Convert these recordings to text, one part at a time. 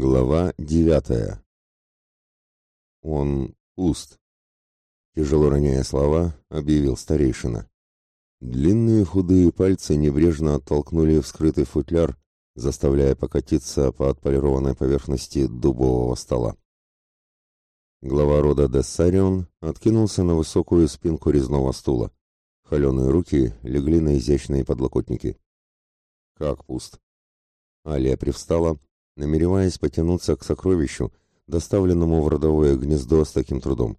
Глава девятая. Он пуст. Тяжело роняя слова, объявил старейшина. Длинные худые пальцы небрежно оттолкнули вскрытый футляр, заставляя покатиться по отполированной поверхности дубового стола. Глава рода Дессарион откинулся на высокую спинку резного стула. Холеные руки легли на изящные подлокотники. Как пуст. Алия привстала, намереваясь потянуться к сокровищу, доставленному в родовое гнездо с таким трудом.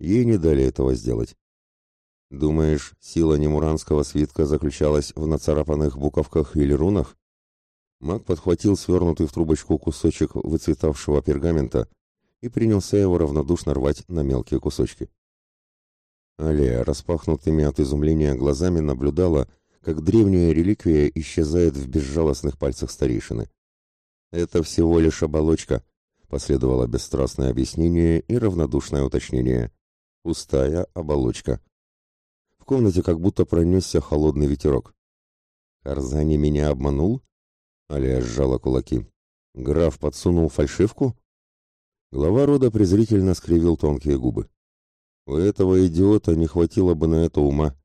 Ей не дали этого сделать. Думаешь, сила немуранского свитка заключалась в нацарапанных буковках или рунах? Маг подхватил свернутый в трубочку кусочек выцветавшего пергамента и принялся его равнодушно рвать на мелкие кусочки. Алия, распахнутыми от изумления глазами, наблюдала, как древняя реликвия исчезает в безжалостных пальцах старейшины. «Это всего лишь оболочка», — последовало бесстрастное объяснение и равнодушное уточнение. «Пустая оболочка». В комнате как будто пронесся холодный ветерок. «Карзани меня обманул?» Алия сжала кулаки. «Граф подсунул фальшивку?» Глава рода презрительно скривил тонкие губы. У этого идиота не хватило бы на это ума.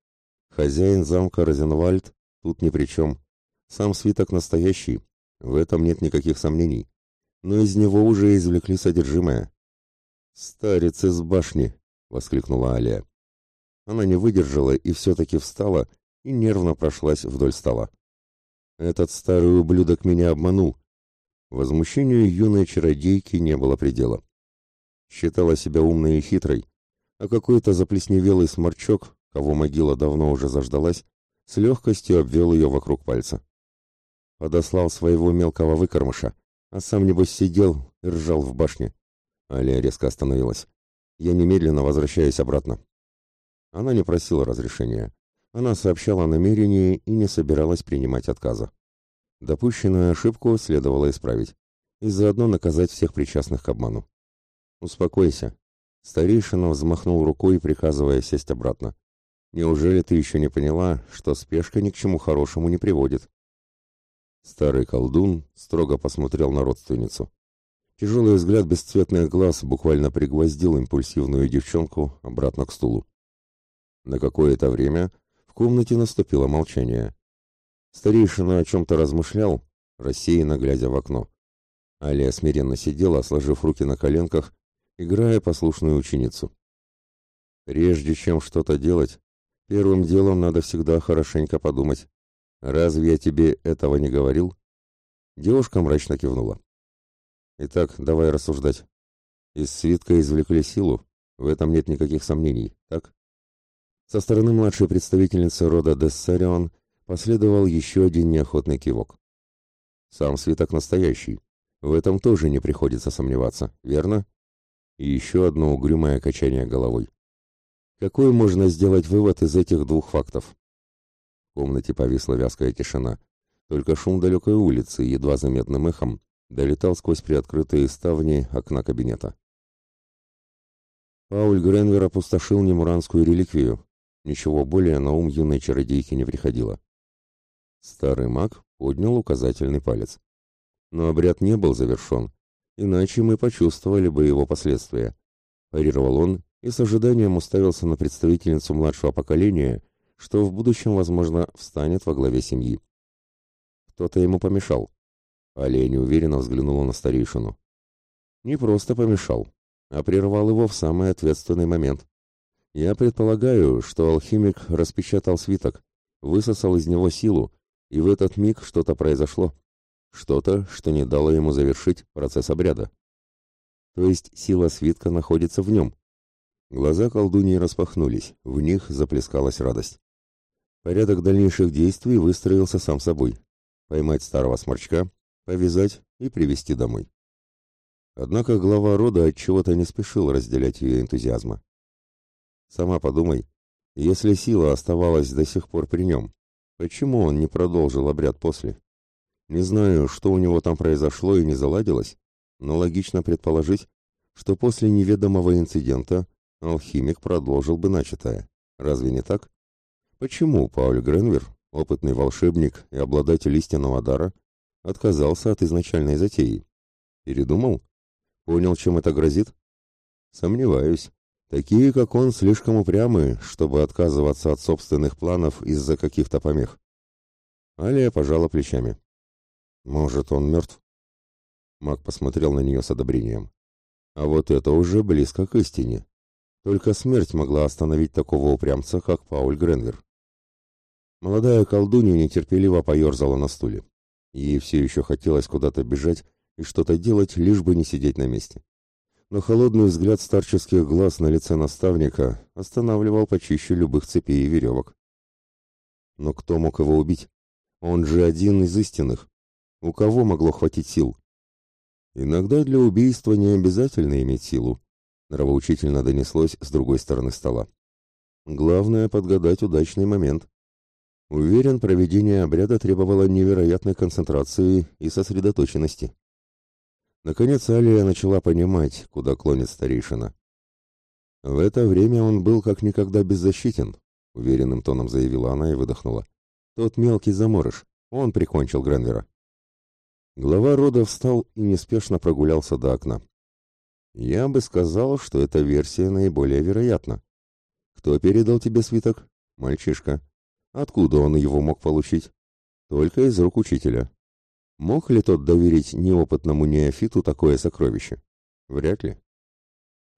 Хозяин замка Розенвальд тут ни при чем. Сам свиток настоящий, в этом нет никаких сомнений. Но из него уже извлекли содержимое. «Старец из башни!» — воскликнула Алия. Она не выдержала и все-таки встала и нервно прошлась вдоль стола. «Этот старый ублюдок меня обманул!» Возмущению юной чародейки не было предела. Считала себя умной и хитрой, а какой-то заплесневелый сморчок, кого могила давно уже заждалась, с легкостью обвел ее вокруг пальца. Подослал своего мелкого выкормыша, а сам, небось, сидел и ржал в башне. Алия резко остановилась. Я немедленно возвращаюсь обратно. Она не просила разрешения. Она сообщала о намерении и не собиралась принимать отказа. Допущенную ошибку следовало исправить и заодно наказать всех причастных к обману. «Успокойся». Старейшина взмахнул рукой, приказывая сесть обратно. «Неужели ты еще не поняла, что спешка ни к чему хорошему не приводит?» Старый колдун строго посмотрел на родственницу. Тяжелый взгляд бесцветных глаз буквально пригвоздил импульсивную девчонку обратно к стулу. На какое-то время в комнате наступило молчание. Старейшина о чем-то размышлял, рассеянно глядя в окно. Алия смиренно сидела, сложив руки на коленках, играя послушную ученицу. Прежде чем что-то делать, первым делом надо всегда хорошенько подумать. Разве я тебе этого не говорил? Девушка мрачно кивнула. Итак, давай рассуждать. Из свитка извлекли силу, в этом нет никаких сомнений, так? Со стороны младшей представительницы рода Дессарион последовал еще один неохотный кивок. Сам свиток настоящий. В этом тоже не приходится сомневаться, верно? И еще одно угрюмое качание головой. Какой можно сделать вывод из этих двух фактов? Комнате повисла вязкая тишина. Только шум далекой улицы, едва заметным эхом, долетал сквозь приоткрытые ставни окна кабинета. Пауль Гренвер опустошил немуранскую реликвию. Ничего более на ум юной чародейки не приходило. Старый маг поднял указательный палец. Но обряд не был завершен, иначе мы почувствовали бы его последствия. Парировал он и с ожиданием уставился на представительницу младшего поколения, что в будущем, возможно, встанет во главе семьи. Кто-то ему помешал. Алия неуверенно взглянула на старейшину. Не просто помешал, а прервал его в самый ответственный момент. Я предполагаю, что алхимик распечатал свиток, высосал из него силу, и в этот миг что-то произошло. Что-то, что не дало ему завершить процесс обряда. То есть сила свитка находится в нем. Глаза колдуньи распахнулись, в них заплескалась радость. Порядок дальнейших действий выстроился сам собой. Поймать старого сморчка, повязать и привести домой. Однако глава рода от чего-то не спешил разделять ее энтузиазма. Сама подумай, если сила оставалась до сих пор при нем, почему он не продолжил обряд после? Не знаю, что у него там произошло и не заладилось, но логично предположить, что после неведомого инцидента алхимик продолжил бы начатое. Разве не так? Почему Пауль Гренвер, опытный волшебник и обладатель истинного дара, отказался от изначальной затеи? Передумал? Понял, чем это грозит? Сомневаюсь. Такие, как он, слишком упрямы, чтобы отказываться от собственных планов из-за каких-то помех. Алия пожала плечами. Может, он мертв? Маг посмотрел на нее с одобрением. А вот это уже близко к истине. Только смерть могла остановить такого упрямца, как Пауль Гренвер. Молодая колдунья нетерпеливо поерзала на стуле. Ей все еще хотелось куда-то бежать и что-то делать, лишь бы не сидеть на месте но холодный взгляд старческих глаз на лице наставника останавливал почище любых цепей и веревок. Но кто мог его убить? Он же один из истинных. У кого могло хватить сил? Иногда для убийства не обязательно иметь силу, нравоучительно донеслось с другой стороны стола. Главное — подгадать удачный момент. Уверен, проведение обряда требовало невероятной концентрации и сосредоточенности. Наконец Алия начала понимать, куда клонит старейшина. В это время он был как никогда беззащитен, уверенным тоном заявила она и выдохнула. Тот мелкий заморыш, он прикончил Гренвера. Глава рода встал и неспешно прогулялся до окна. Я бы сказал, что эта версия наиболее вероятна. Кто передал тебе свиток? Мальчишка. Откуда он его мог получить? Только из рук учителя. Мог ли тот доверить неопытному неофиту такое сокровище? Вряд ли.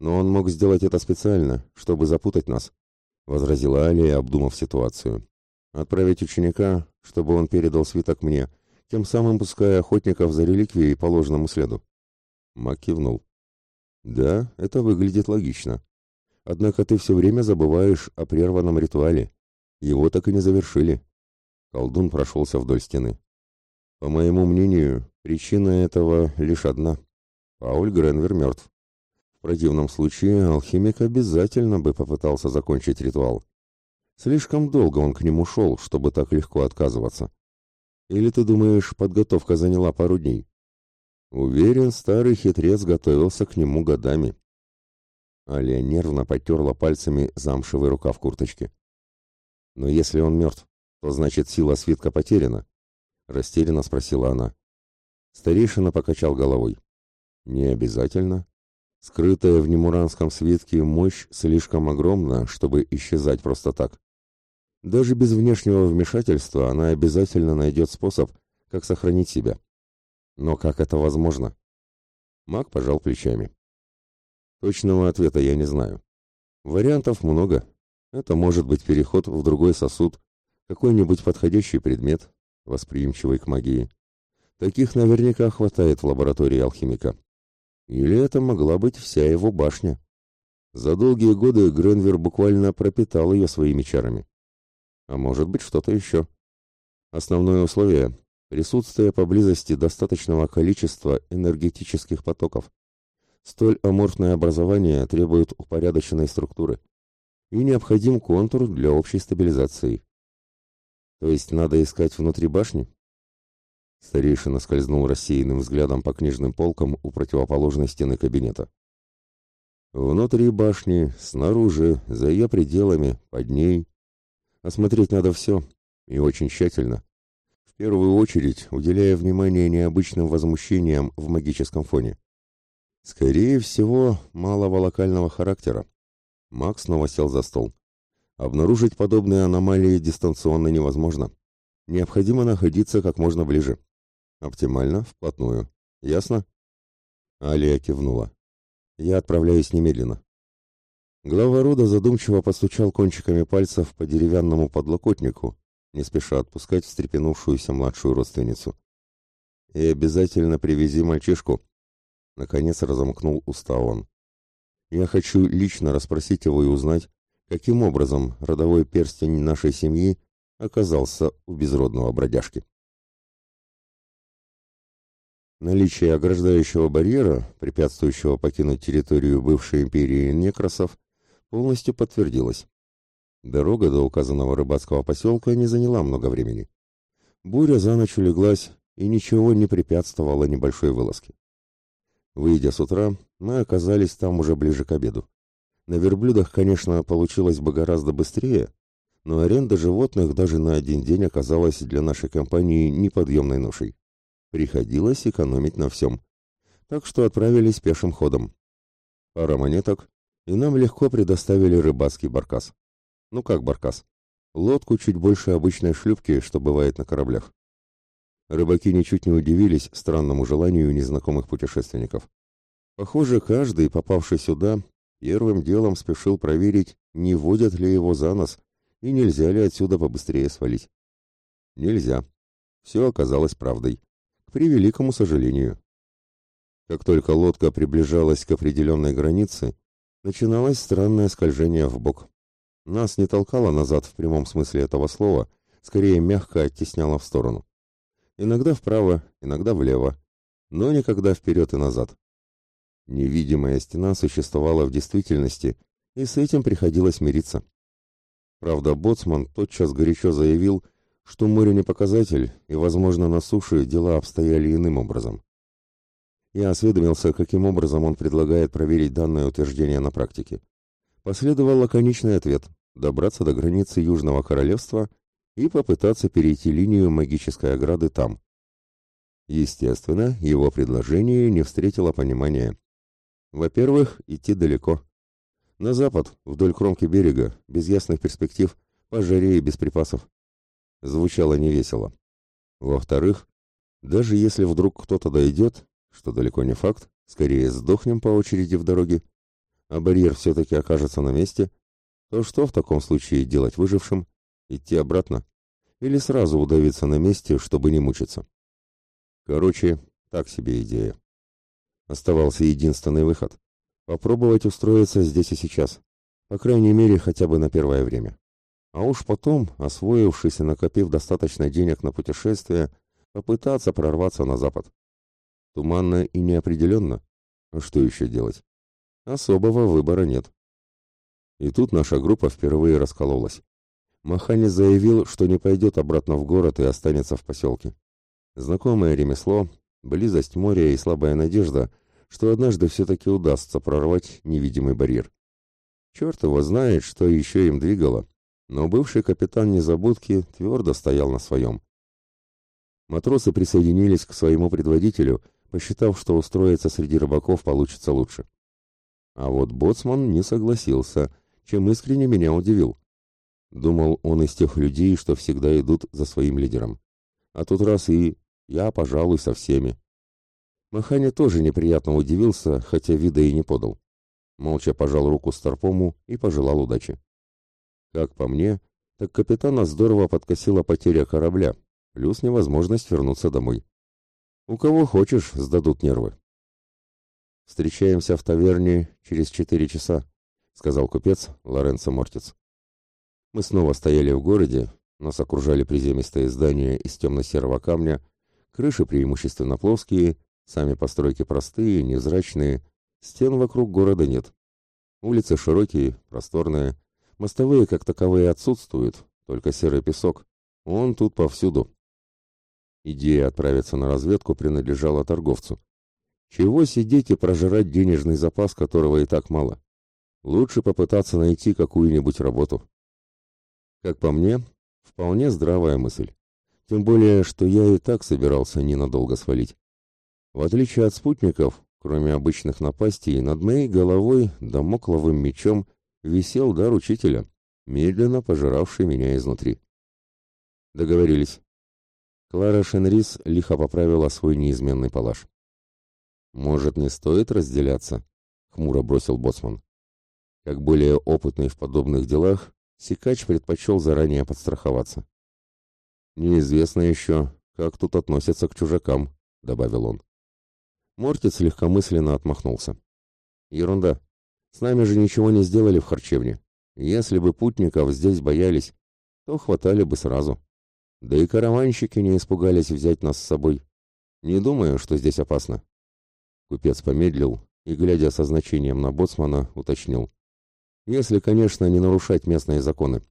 Но он мог сделать это специально, чтобы запутать нас, возразила Алия, обдумав ситуацию. Отправить ученика, чтобы он передал свиток мне, тем самым пуская охотников за реликвией по ложному следу. Мак кивнул. Да, это выглядит логично. Однако ты все время забываешь о прерванном ритуале. Его так и не завершили. Колдун прошелся вдоль стены. По моему мнению, причина этого лишь одна. Пауль Гренвер мертв. В противном случае алхимик обязательно бы попытался закончить ритуал. Слишком долго он к нему шел, чтобы так легко отказываться. Или ты думаешь, подготовка заняла пару дней? Уверен, старый хитрец готовился к нему годами. Алия нервно потерла пальцами замшевый рукав курточки. Но если он мертв, то значит сила свитка потеряна растерянно спросила она. Старейшина покачал головой. Не обязательно. Скрытая в немуранском свитке мощь слишком огромна, чтобы исчезать просто так. Даже без внешнего вмешательства она обязательно найдет способ, как сохранить себя. Но как это возможно? Маг пожал плечами. Точного ответа я не знаю. Вариантов много. Это может быть переход в другой сосуд, какой-нибудь подходящий предмет, восприимчивый к магии. Таких наверняка хватает в лаборатории алхимика. Или это могла быть вся его башня. За долгие годы Гренвер буквально пропитал ее своими чарами. А может быть что-то еще. Основное условие – присутствие поблизости достаточного количества энергетических потоков. Столь аморфное образование требует упорядоченной структуры. И необходим контур для общей стабилизации. То есть надо искать внутри башни? Старейшина скользнул рассеянным взглядом по книжным полкам у противоположной стены кабинета. Внутри башни, снаружи, за ее пределами, под ней. Осмотреть надо все, и очень тщательно. В первую очередь, уделяя внимание необычным возмущениям в магическом фоне. Скорее всего, малого локального характера. Макс снова сел за стол. Обнаружить подобные аномалии дистанционно невозможно. Необходимо находиться как можно ближе. Оптимально, вплотную. Ясно? Алия кивнула. Я отправляюсь немедленно. Глава рода задумчиво постучал кончиками пальцев по деревянному подлокотнику, не спеша отпускать встрепенувшуюся младшую родственницу. «И обязательно привези мальчишку», — наконец разомкнул уста он. «Я хочу лично расспросить его и узнать, каким образом родовой перстень нашей семьи оказался у безродного бродяжки. Наличие ограждающего барьера, препятствующего покинуть территорию бывшей империи некросов, полностью подтвердилось. Дорога до указанного рыбацкого поселка не заняла много времени. Буря за ночь улеглась, и ничего не препятствовало небольшой вылазке. Выйдя с утра, мы оказались там уже ближе к обеду. На верблюдах, конечно, получилось бы гораздо быстрее, но аренда животных даже на один день оказалась для нашей компании неподъемной ношей. Приходилось экономить на всем. так что отправились пешим ходом. Пара монеток, и нам легко предоставили рыбацкий баркас. Ну как баркас? Лодку чуть больше обычной шлюпки, что бывает на кораблях. Рыбаки ничуть не удивились странному желанию незнакомых путешественников. Похоже, каждый, попавший сюда, первым делом спешил проверить, не водят ли его за нос и нельзя ли отсюда побыстрее свалить. Нельзя. Все оказалось правдой. К превеликому сожалению. Как только лодка приближалась к определенной границе, начиналось странное скольжение в бок. Нас не толкало назад в прямом смысле этого слова, скорее мягко оттесняло в сторону. Иногда вправо, иногда влево, но никогда вперед и назад. Невидимая стена существовала в действительности, и с этим приходилось мириться. Правда, боцман тотчас горячо заявил, что море не показатель, и, возможно, на суше дела обстояли иным образом. Я осведомился, каким образом он предлагает проверить данное утверждение на практике. Последовал лаконичный ответ – добраться до границы Южного Королевства и попытаться перейти линию магической ограды там. Естественно, его предложение не встретило понимания. Во-первых, идти далеко. На запад, вдоль кромки берега, без ясных перспектив, по жаре и без припасов. Звучало невесело. Во-вторых, даже если вдруг кто-то дойдет, что далеко не факт, скорее сдохнем по очереди в дороге, а барьер все-таки окажется на месте, то что в таком случае делать выжившим? Идти обратно? Или сразу удавиться на месте, чтобы не мучиться? Короче, так себе идея. Оставался единственный выход. Попробовать устроиться здесь и сейчас. По крайней мере, хотя бы на первое время. А уж потом, освоившись и накопив достаточно денег на путешествие, попытаться прорваться на запад. Туманно и неопределенно. А что еще делать? Особого выбора нет. И тут наша группа впервые раскололась. Маханец заявил, что не пойдет обратно в город и останется в поселке. Знакомое ремесло, близость моря и слабая надежда, что однажды все-таки удастся прорвать невидимый барьер. Черт его знает, что еще им двигало, но бывший капитан Незабудки твердо стоял на своем. Матросы присоединились к своему предводителю, посчитав, что устроиться среди рыбаков получится лучше. А вот боцман не согласился, чем искренне меня удивил. Думал, он из тех людей, что всегда идут за своим лидером. А тут раз и я, пожалуй, со всеми. Маханя тоже неприятно удивился, хотя вида и не подал. Молча пожал руку Старпому и пожелал удачи. Как по мне, так капитана здорово подкосила потеря корабля, плюс невозможность вернуться домой. У кого хочешь, сдадут нервы. «Встречаемся в таверне через четыре часа», — сказал купец Лоренцо Мортиц. Мы снова стояли в городе, нас окружали приземистые здания из темно-серого камня, крыши преимущественно плоские, сами постройки простые, невзрачные, стен вокруг города нет. Улицы широкие, просторные, мостовые как таковые отсутствуют, только серый песок. Он тут повсюду. Идея отправиться на разведку принадлежала торговцу. Чего сидеть и прожирать денежный запас, которого и так мало? Лучше попытаться найти какую-нибудь работу. Как по мне, вполне здравая мысль. Тем более, что я и так собирался ненадолго свалить. В отличие от спутников, кроме обычных напастей, над моей головой домокловым мечом висел дар учителя, медленно пожиравший меня изнутри. Договорились. Клара Шенрис лихо поправила свой неизменный палаш. «Может, не стоит разделяться?» — хмуро бросил боцман. Как более опытный в подобных делах, Сикач предпочел заранее подстраховаться. «Неизвестно еще, как тут относятся к чужакам», — добавил он. Мортиц легкомысленно отмахнулся. «Ерунда. С нами же ничего не сделали в харчевне. Если бы путников здесь боялись, то хватали бы сразу. Да и караванщики не испугались взять нас с собой. Не думаю, что здесь опасно. Купец помедлил и, глядя со значением на боцмана, уточнил. Если, конечно, не нарушать местные законы.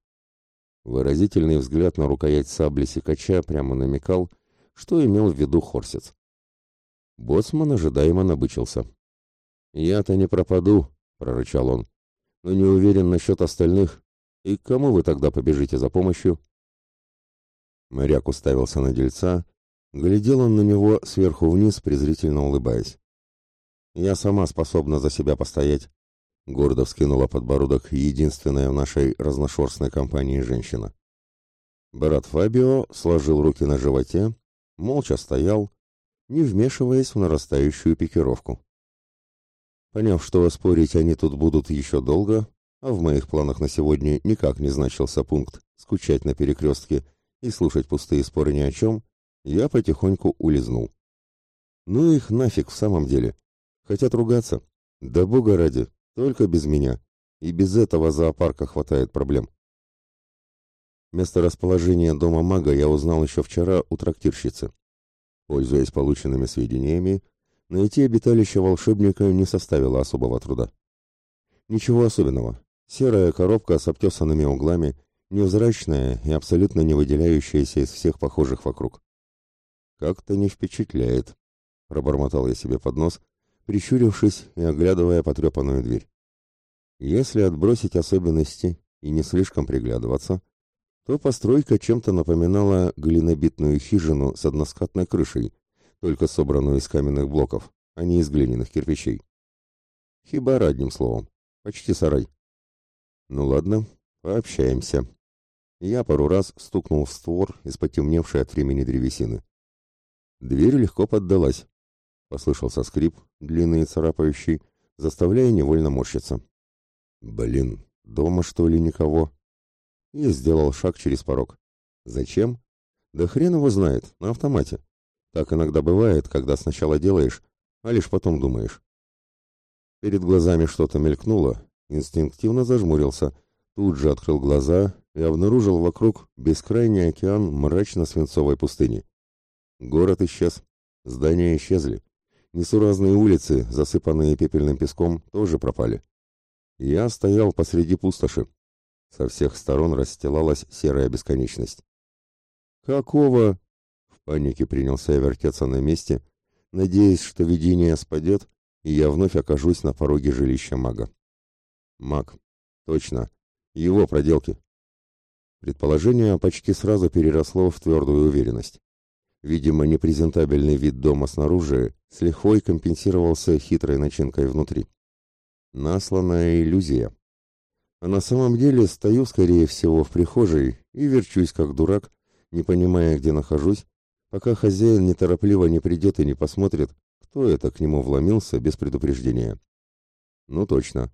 Выразительный взгляд на рукоять сабли секача прямо намекал, что имел в виду Хорсец. Боцман ожидаемо набычился. «Я-то не пропаду», — прорычал он, — «но не уверен насчет остальных. И к кому вы тогда побежите за помощью?» Моряк уставился на дельца, глядел он на него сверху вниз, презрительно улыбаясь. Я сама способна за себя постоять. Гордо вскинула подбородок единственная в нашей разношерстной компании женщина. Брат Фабио сложил руки на животе, молча стоял, не вмешиваясь в нарастающую пикировку. Поняв, что спорить они тут будут еще долго, а в моих планах на сегодня никак не значился пункт «скучать на перекрестке» и слушать пустые споры ни о чем, я потихоньку улизнул. Ну их нафиг в самом деле. Хотят ругаться. Да бога ради, только без меня. И без этого зоопарка хватает проблем. Место расположения дома мага я узнал еще вчера у трактирщицы. Пользуясь полученными сведениями, найти обиталище волшебника не составило особого труда. Ничего особенного. Серая коробка с обтесанными углами, невзрачная и абсолютно не выделяющаяся из всех похожих вокруг. «Как-то не впечатляет», — пробормотал я себе под нос, прищурившись и оглядывая потрепанную дверь. Если отбросить особенности и не слишком приглядываться, то постройка чем-то напоминала глинобитную хижину с односкатной крышей, только собранную из каменных блоков, а не из глиняных кирпичей. Хибара, одним словом. Почти сарай. Ну ладно, пообщаемся. Я пару раз стукнул в створ из потемневшей от времени древесины. Дверь легко поддалась. Послышался скрип, длинный и царапающий, заставляя невольно морщиться. Блин, дома что ли никого? и сделал шаг через порог. Зачем? Да хрен его знает, на автомате. Так иногда бывает, когда сначала делаешь, а лишь потом думаешь. Перед глазами что-то мелькнуло, инстинктивно зажмурился, тут же открыл глаза и обнаружил вокруг бескрайний океан мрачно-свинцовой пустыни. Город исчез, здания исчезли, несуразные улицы, засыпанные пепельным песком, тоже пропали. Я стоял посреди пустоши, со всех сторон расстилалась серая бесконечность. «Какого?» В панике принялся я вертеться на месте, надеясь, что видение спадет, и я вновь окажусь на пороге жилища мага. Маг. Точно. Его проделки. Предположение почти сразу переросло в твердую уверенность. Видимо, непрезентабельный вид дома снаружи с лихвой компенсировался хитрой начинкой внутри. Насланная иллюзия. А на самом деле стою, скорее всего, в прихожей и верчусь как дурак, не понимая, где нахожусь, пока хозяин неторопливо не придет и не посмотрит, кто это к нему вломился без предупреждения. Ну точно.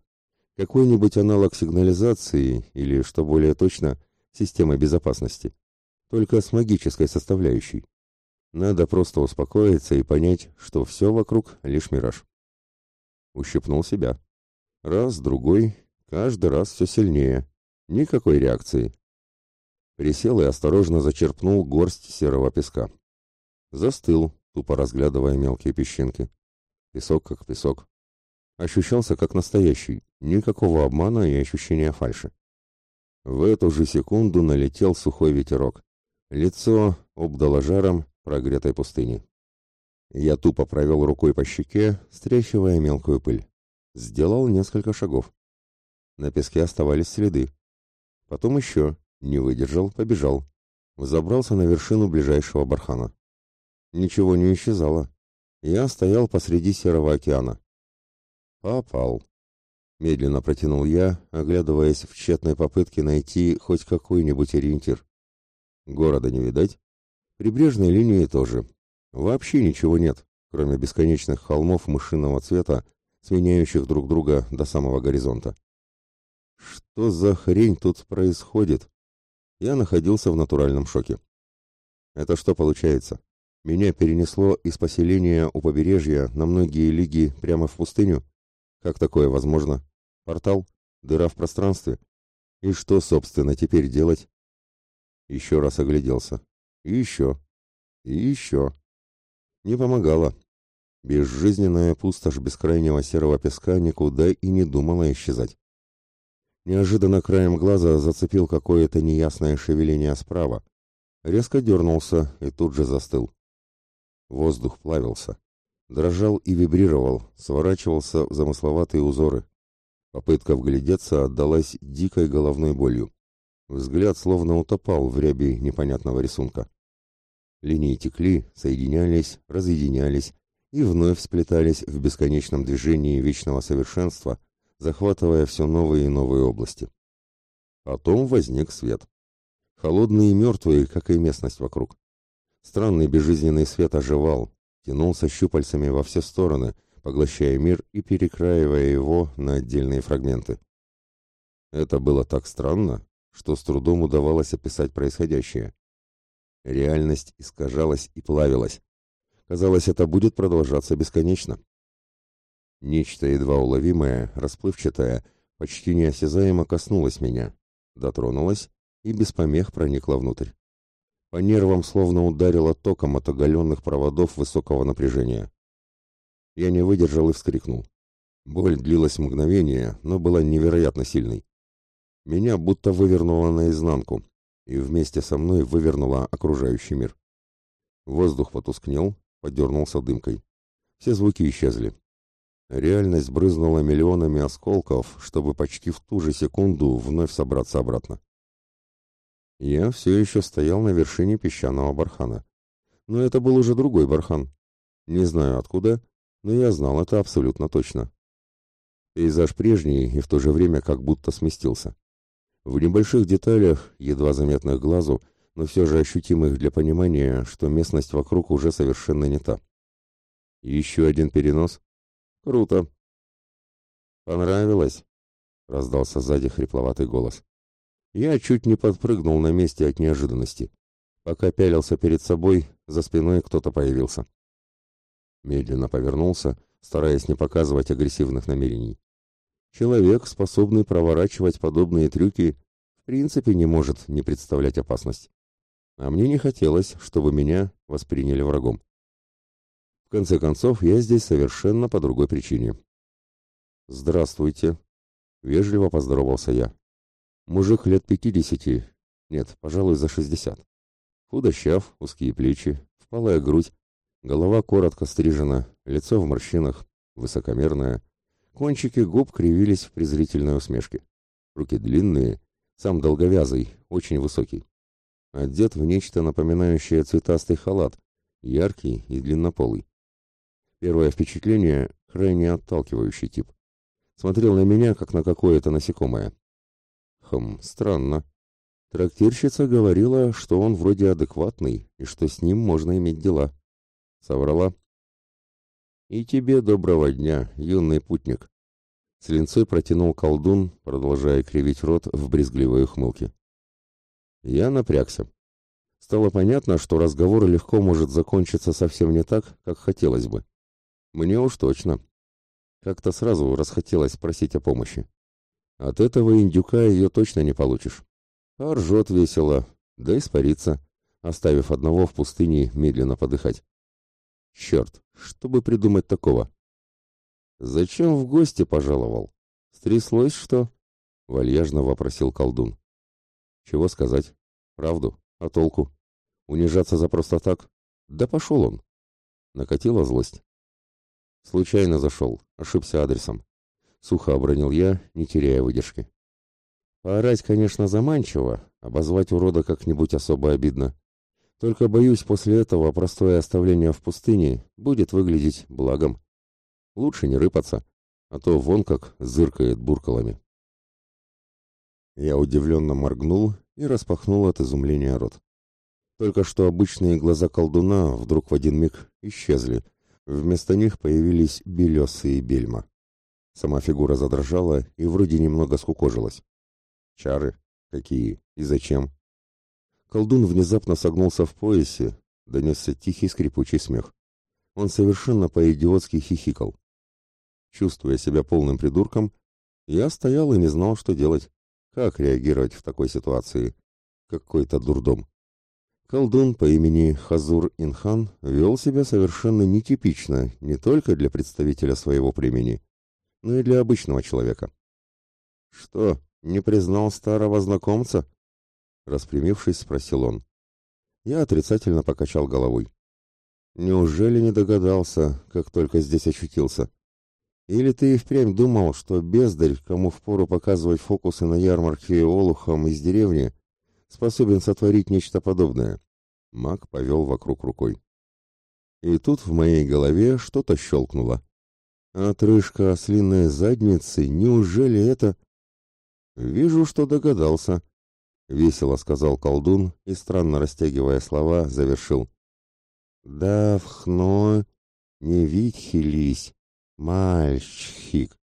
Какой-нибудь аналог сигнализации или, что более точно, системы безопасности. Только с магической составляющей. Надо просто успокоиться и понять, что все вокруг лишь мираж. Ущипнул себя. Раз, другой, Каждый раз все сильнее. Никакой реакции. Присел и осторожно зачерпнул горсть серого песка. Застыл, тупо разглядывая мелкие песчинки. Песок как песок. Ощущался как настоящий. Никакого обмана и ощущения фальши. В эту же секунду налетел сухой ветерок. Лицо обдало жаром прогретой пустыни. Я тупо провел рукой по щеке, стряхивая мелкую пыль. Сделал несколько шагов. На песке оставались следы. Потом еще. Не выдержал, побежал. Взобрался на вершину ближайшего бархана. Ничего не исчезало. Я стоял посреди серого океана. Попал. Медленно протянул я, оглядываясь в тщетной попытке найти хоть какой-нибудь ориентир. Города не видать. Прибрежной линии тоже. Вообще ничего нет, кроме бесконечных холмов мышиного цвета, сменяющих друг друга до самого горизонта. Что за хрень тут происходит? Я находился в натуральном шоке. Это что получается? Меня перенесло из поселения у побережья на многие лиги прямо в пустыню? Как такое возможно? Портал? Дыра в пространстве? И что, собственно, теперь делать? Еще раз огляделся. И еще. И еще. Не помогало. Безжизненная пустошь бескрайнего серого песка никуда и не думала исчезать. Неожиданно краем глаза зацепил какое-то неясное шевеление справа. Резко дернулся и тут же застыл. Воздух плавился. Дрожал и вибрировал, сворачивался в замысловатые узоры. Попытка вглядеться отдалась дикой головной болью. Взгляд словно утопал в ряби непонятного рисунка. Линии текли, соединялись, разъединялись и вновь сплетались в бесконечном движении вечного совершенства, захватывая все новые и новые области. Потом возник свет. Холодный и мертвый, как и местность вокруг. Странный безжизненный свет оживал, тянулся щупальцами во все стороны, поглощая мир и перекраивая его на отдельные фрагменты. Это было так странно, что с трудом удавалось описать происходящее. Реальность искажалась и плавилась. Казалось, это будет продолжаться бесконечно. Нечто едва уловимое, расплывчатое, почти неосязаемо коснулось меня, дотронулось и без помех проникла внутрь. По нервам словно ударило током от оголенных проводов высокого напряжения. Я не выдержал и вскрикнул. Боль длилась мгновение, но была невероятно сильной. Меня будто вывернуло наизнанку, и вместе со мной вывернуло окружающий мир. Воздух потускнел, подернулся дымкой. Все звуки исчезли. Реальность брызнула миллионами осколков, чтобы почти в ту же секунду вновь собраться обратно. Я все еще стоял на вершине песчаного бархана. Но это был уже другой бархан. Не знаю откуда, но я знал это абсолютно точно. Пейзаж прежний и в то же время как будто сместился. В небольших деталях, едва заметных глазу, но все же ощутимых для понимания, что местность вокруг уже совершенно не та. Еще один перенос. Круто. Понравилось? Раздался сзади хрипловатый голос. Я чуть не подпрыгнул на месте от неожиданности. Пока пялился перед собой, за спиной кто-то появился. Медленно повернулся, стараясь не показывать агрессивных намерений. Человек, способный проворачивать подобные трюки, в принципе не может не представлять опасность. А мне не хотелось, чтобы меня восприняли врагом. В конце концов, я здесь совершенно по другой причине. «Здравствуйте», — вежливо поздоровался я. Мужик лет пятидесяти, нет, пожалуй, за шестьдесят. Худощав, узкие плечи, впалая грудь, голова коротко стрижена, лицо в морщинах, высокомерное. Кончики губ кривились в презрительной усмешке. Руки длинные, сам долговязый, очень высокий. Одет в нечто напоминающее цветастый халат, яркий и длиннополый. Первое впечатление — крайне отталкивающий тип. Смотрел на меня, как на какое-то насекомое. Хм, странно. Трактирщица говорила, что он вроде адекватный и что с ним можно иметь дела. Соврала. И тебе доброго дня, юный путник. С протянул колдун, продолжая кривить рот в брезгливой ухмылке. Я напрягся. Стало понятно, что разговор легко может закончиться совсем не так, как хотелось бы. Мне уж точно. Как-то сразу расхотелось спросить о помощи. От этого индюка ее точно не получишь. А ржет весело, да испарится, оставив одного в пустыне медленно подыхать. Черт, что бы придумать такого? Зачем в гости пожаловал? Стряслось что? Вальяжно вопросил колдун. Чего сказать? Правду? А толку? Унижаться за просто так? Да пошел он. Накатила злость. Случайно зашел, ошибся адресом. Сухо обронил я, не теряя выдержки. Поорать, конечно, заманчиво, обозвать урода как-нибудь особо обидно. Только, боюсь, после этого простое оставление в пустыне будет выглядеть благом. Лучше не рыпаться, а то вон как зыркает буркалами. Я удивленно моргнул и распахнул от изумления рот. Только что обычные глаза колдуна вдруг в один миг исчезли. Вместо них появились белесые бельма. Сама фигура задрожала и вроде немного скукожилась. Чары? Какие? И зачем? Колдун внезапно согнулся в поясе, донесся тихий скрипучий смех. Он совершенно по-идиотски хихикал. Чувствуя себя полным придурком, я стоял и не знал, что делать. Как реагировать в такой ситуации? Какой-то дурдом. Колдун по имени Хазур Инхан вел себя совершенно нетипично не только для представителя своего племени, но и для обычного человека. «Что, не признал старого знакомца?» Распрямившись, спросил он. Я отрицательно покачал головой. «Неужели не догадался, как только здесь очутился? Или ты и впрямь думал, что бездарь, кому впору показывать фокусы на ярмарке олухом из деревни, способен сотворить нечто подобное?» Маг повел вокруг рукой. И тут в моей голове что-то щелкнуло. Отрыжка ослиной задницы, неужели это... Вижу, что догадался. Весело сказал колдун и, странно растягивая слова, завершил. Да, вхно, не видхились, мальчик.